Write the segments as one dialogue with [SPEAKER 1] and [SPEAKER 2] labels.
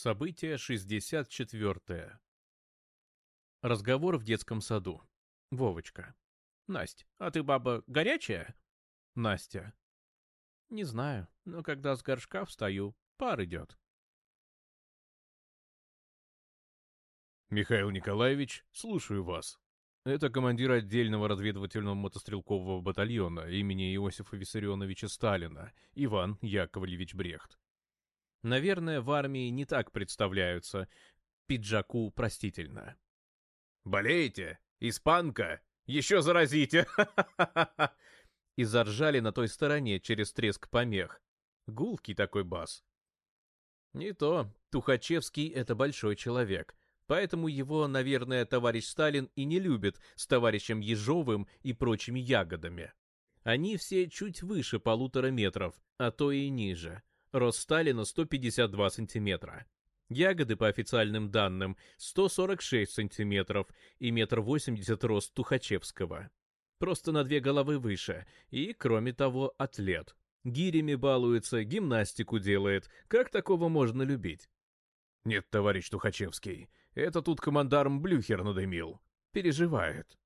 [SPEAKER 1] Событие 64. Разговор в детском саду. Вовочка. Настя, а ты баба горячая? Настя. Не знаю, но когда с горшка встаю, пар идет.
[SPEAKER 2] Михаил Николаевич, слушаю вас. Это командир отдельного разведывательного мотострелкового батальона имени Иосифа Виссарионовича Сталина, Иван Яковлевич Брехт.
[SPEAKER 1] Наверное, в армии не так представляются. Пиджаку простительно.
[SPEAKER 2] «Болеете? Испанка? Еще заразите!»
[SPEAKER 1] И заржали на той стороне через треск помех. Гулкий такой бас. Не то. Тухачевский — это большой человек. Поэтому его, наверное, товарищ Сталин и не любит с товарищем Ежовым и прочими ягодами. Они все чуть выше полутора метров, а то и ниже рост Сталина 152 сантиметра. Ягоды, по официальным данным, 146 сантиметров и метр восемьдесят рост Тухачевского. Просто на две головы выше, и, кроме того, атлет. Гирями балуется, гимнастику делает. Как такого можно любить?
[SPEAKER 2] Нет, товарищ Тухачевский, это тут командарм Блюхер надымил. Переживает.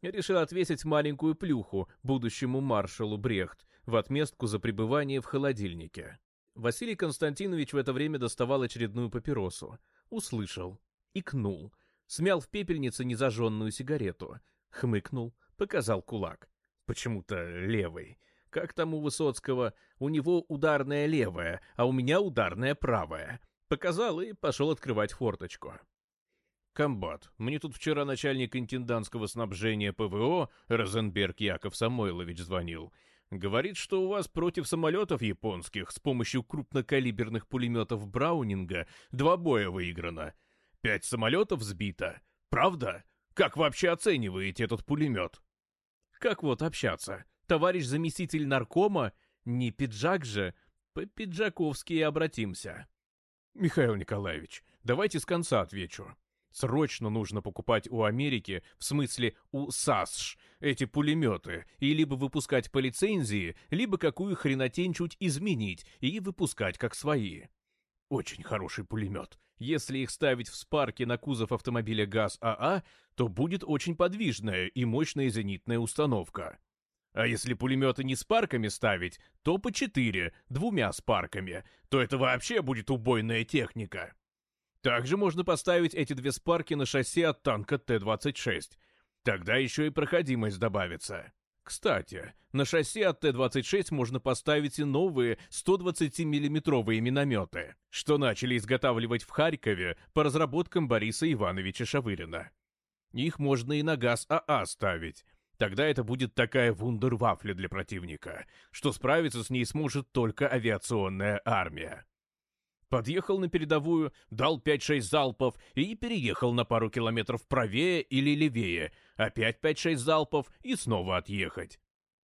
[SPEAKER 1] Решил отвесить маленькую плюху будущему маршалу Брехт в отместку за пребывание в холодильнике. Василий Константинович в это время доставал очередную папиросу. Услышал. Икнул. Смял в пепельнице незажженную сигарету. Хмыкнул. Показал кулак. Почему-то левый. Как там у Высоцкого? У него ударная левая, а у меня ударная правая. Показал и пошел открывать форточку.
[SPEAKER 2] «Комбат, мне тут вчера начальник интендантского снабжения ПВО Розенберг Яков Самойлович звонил. Говорит, что у вас против самолетов японских с помощью крупнокалиберных пулеметов Браунинга два боя выиграно. Пять самолетов сбито. Правда? Как вообще оцениваете этот пулемет?
[SPEAKER 1] Как вот общаться? Товарищ заместитель наркома? Не пиджак же. По-пиджаковски обратимся.
[SPEAKER 2] Михаил Николаевич, давайте с конца отвечу. Срочно нужно покупать у Америки, в смысле у САСШ, эти пулеметы, и либо выпускать по лицензии, либо какую хренотень чуть изменить и выпускать как свои. Очень хороший пулемет. Если их ставить в спарке на кузов автомобиля ГАЗ-АА, то будет очень подвижная и мощная зенитная установка. А если пулеметы не с парками ставить, то по четыре, двумя спарками, то это вообще будет убойная техника. Также можно поставить эти две спарки на шасси от танка Т-26. Тогда еще и проходимость добавится. Кстати, на шасси от Т-26 можно поставить и новые 120 миллиметровые минометы, что начали изготавливать в Харькове по разработкам Бориса Ивановича Шавырина. Их можно и на газ АА ставить. Тогда это будет такая вундервафля для противника, что справиться с ней сможет только авиационная армия подъехал на передовую, дал 5-6 залпов и переехал на пару километров правее или левее, опять 5-6 залпов и снова отъехать.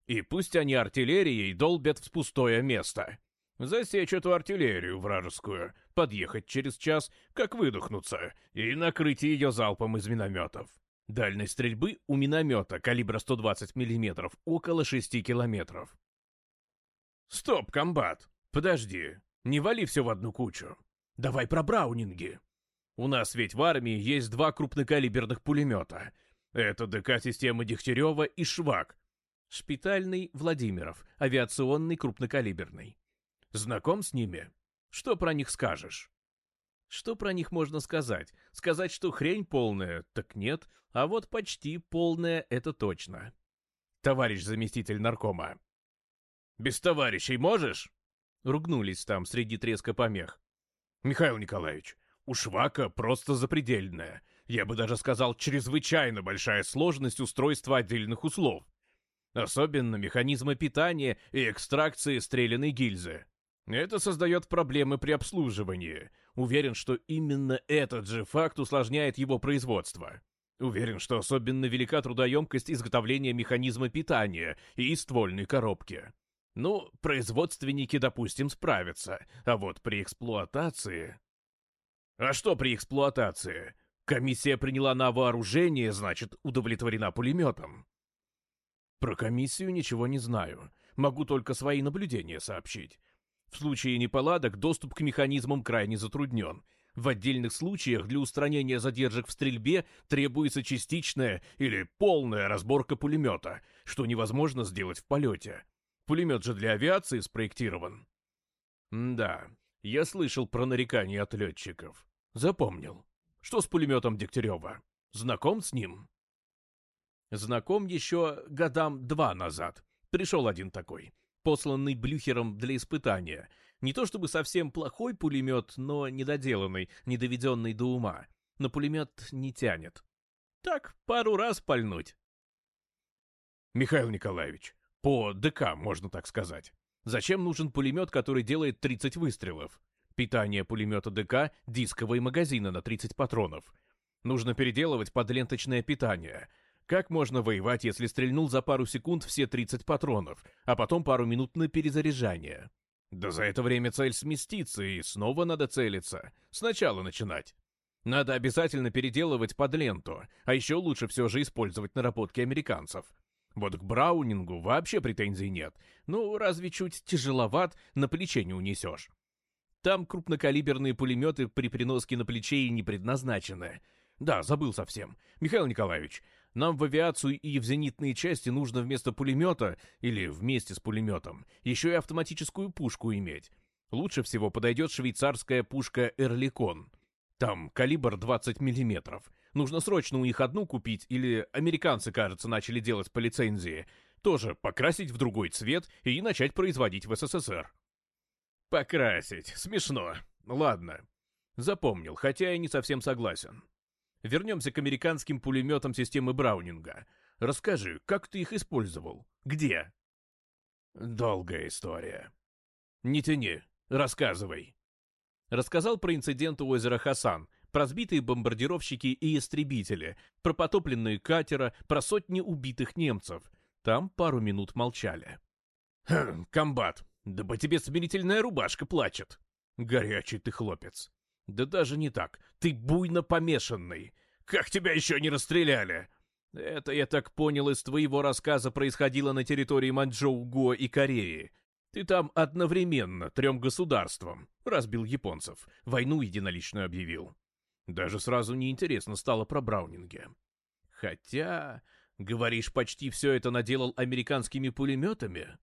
[SPEAKER 2] И пусть они артиллерией долбят в пустое место. Засечь эту артиллерию вражескую, подъехать через час, как выдохнуться, и накрыть ее залпом из минометов. Дальность стрельбы у миномета калибра 120 мм около 6 километров. «Стоп, комбат! Подожди!» Не вали все в одну кучу. Давай про браунинги. У нас ведь в армии есть два крупнокалиберных пулемета. Это ДК системы Дегтярева и Швак. Шпитальный Владимиров, авиационный крупнокалиберный. Знаком с ними? Что про них скажешь? Что про них можно сказать? Сказать, что хрень полная? Так нет. А вот почти полная — это точно. Товарищ заместитель наркома. Без товарищей можешь? Ругнулись там среди треска помех. «Михаил Николаевич, у Швака просто запредельная, я бы даже сказал, чрезвычайно большая сложность устройства отдельных узлов. Особенно механизмы питания и экстракции стреляной гильзы. Это создает проблемы при обслуживании. Уверен, что именно этот же факт усложняет его производство. Уверен, что особенно велика трудоемкость изготовления механизма питания и ствольной коробки. Ну, производственники, допустим, справятся, а вот при эксплуатации... А что при эксплуатации? Комиссия приняла на вооружение, значит, удовлетворена пулеметом. Про комиссию ничего не знаю. Могу только свои наблюдения сообщить. В случае неполадок доступ к механизмам крайне затруднен. В отдельных случаях для устранения задержек в стрельбе требуется частичная или полная разборка пулемета, что невозможно сделать в полете. Пулемет же для авиации спроектирован. Да, я слышал про нарекания от летчиков. Запомнил. Что с пулеметом Дегтярева? Знаком с ним?
[SPEAKER 1] Знаком еще годам два назад. Пришел один такой, посланный Блюхером для испытания. Не то чтобы совсем плохой пулемет, но недоделанный, недоведенный до ума. На пулемет не тянет. Так, пару раз пальнуть.
[SPEAKER 2] Михаил Николаевич, по ДК, можно так сказать. Зачем нужен пулемет, который делает 30 выстрелов? Питание пулемета ДК – дисковые магазины на 30 патронов. Нужно переделывать под ленточное питание. Как можно воевать, если стрельнул за пару секунд все 30 патронов, а потом пару минут на перезаряжание? Да за это время цель сместится, и снова надо целиться. Сначала начинать. Надо обязательно переделывать под ленту, а еще лучше все же использовать наработки американцев – вот к Браунингу вообще претензий нет. Ну, разве чуть тяжеловат, на плече не унесешь. Там крупнокалиберные пулеметы при приноске на плече и не предназначены. Да, забыл совсем. Михаил Николаевич, нам в авиацию и в зенитные части нужно вместо пулемета, или вместе с пулеметом, еще и автоматическую пушку иметь. Лучше всего подойдет швейцарская пушка «Эрликон». Там калибр 20 миллиметров. Нужно срочно у них одну купить, или американцы, кажется, начали делать по лицензии. Тоже покрасить в другой цвет и начать производить в СССР. Покрасить. Смешно. Ладно. Запомнил, хотя и не совсем согласен. Вернемся к американским пулеметам системы Браунинга. Расскажи, как ты их использовал? Где? Долгая история. Не тяни, рассказывай. Рассказал про инцидент у озера Хасан про сбитые бомбардировщики и истребители, про потопленные катера, про сотни убитых немцев. Там пару минут молчали. «Хм, комбат, да по тебе смирительная рубашка плачет!» «Горячий ты хлопец!» «Да даже не так, ты буйно помешанный!» «Как тебя еще не расстреляли?» «Это, я так понял, из твоего рассказа происходило на территории Манчжоу-Го и Кореи. Ты там одновременно трем государствам разбил японцев, войну единолично объявил. Даже сразу неинтересно стало про Браунинге. Хотя, говоришь, почти все это наделал американскими пулеметами?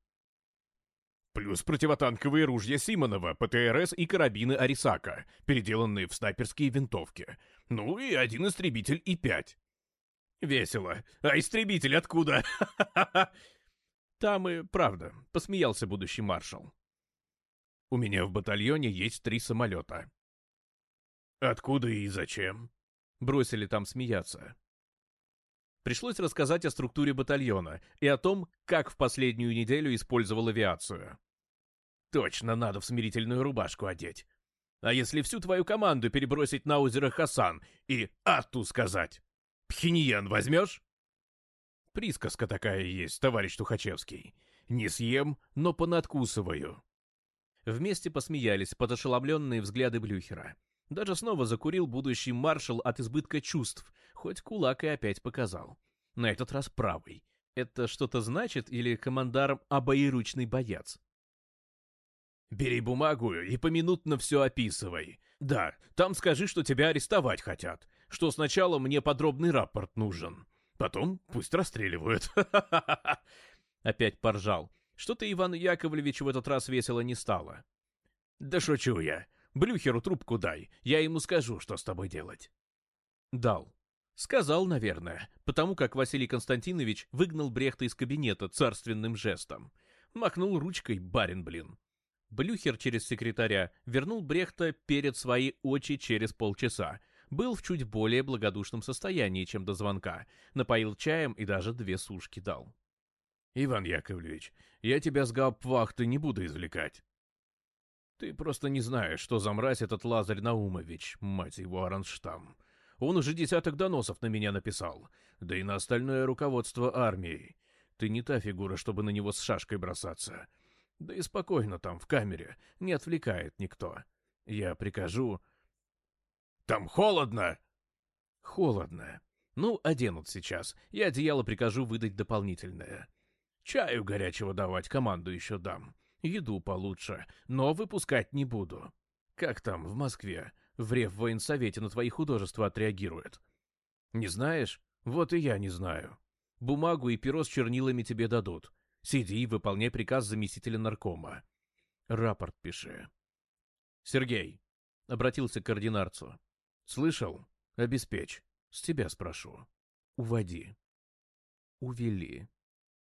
[SPEAKER 2] Плюс противотанковые ружья Симонова, ПТРС и карабины Арисака, переделанные в снайперские винтовки. Ну и один истребитель и пять. Весело. А истребитель откуда? Там и правда, посмеялся будущий маршал. У меня в батальоне есть три самолета. Откуда и зачем? Бросили там смеяться. Пришлось рассказать о структуре батальона и о том, как в последнюю неделю использовал авиацию. Точно надо в смирительную рубашку одеть. А если всю твою команду перебросить на озеро Хасан и «Ату» сказать? Пхеньян возьмешь? Присказка такая есть, товарищ Тухачевский. Не съем, но понадкусываю. Вместе посмеялись под ошеломленные взгляды Блюхера. Даже снова закурил будущий маршал от избытка чувств, хоть кулак и опять показал. На этот раз правый. Это что-то значит или командарм обоиручный боец? «Бери бумагу и поминутно все описывай. Да, там скажи, что тебя арестовать хотят, что сначала мне подробный рапорт нужен. Потом пусть расстреливают». Опять поржал. Что-то Ивану Яковлевичу в этот раз весело не стало. «Да шучу я. Блюхеру трубку дай, я ему скажу, что с тобой делать». Дал. Сказал, наверное, потому как Василий Константинович выгнал Брехта из кабинета царственным жестом. Махнул ручкой барин, блин. Блюхер через секретаря вернул Брехта перед свои очи через полчаса. Был в чуть более благодушном состоянии, чем до звонка. Напоил чаем и даже две сушки дал. «Иван Яковлевич, я тебя с гауптвахты не буду извлекать. Ты просто не знаешь, что за мразь этот Лазарь Наумович, мать его Аранштам. Он уже десяток доносов на меня написал, да и на остальное руководство армии. Ты не та фигура, чтобы на него с шашкой бросаться. Да и спокойно там, в камере, не отвлекает никто. Я прикажу... Там холодно! Холодно. Ну, оденут сейчас. Я одеяло прикажу выдать дополнительное. Чаю горячего давать, команду еще дам еду получше, но выпускать не буду. Как там, в Москве? В Реввоенсовете на твои художества отреагирует? Не знаешь? Вот и я не знаю. Бумагу и перо с чернилами тебе дадут. Сиди и выполняй приказ заместителя наркома. Рапорт пиши. Сергей, — обратился к координарцу. «Слышал? Обеспечь. С тебя спрошу. Уводи». Увели.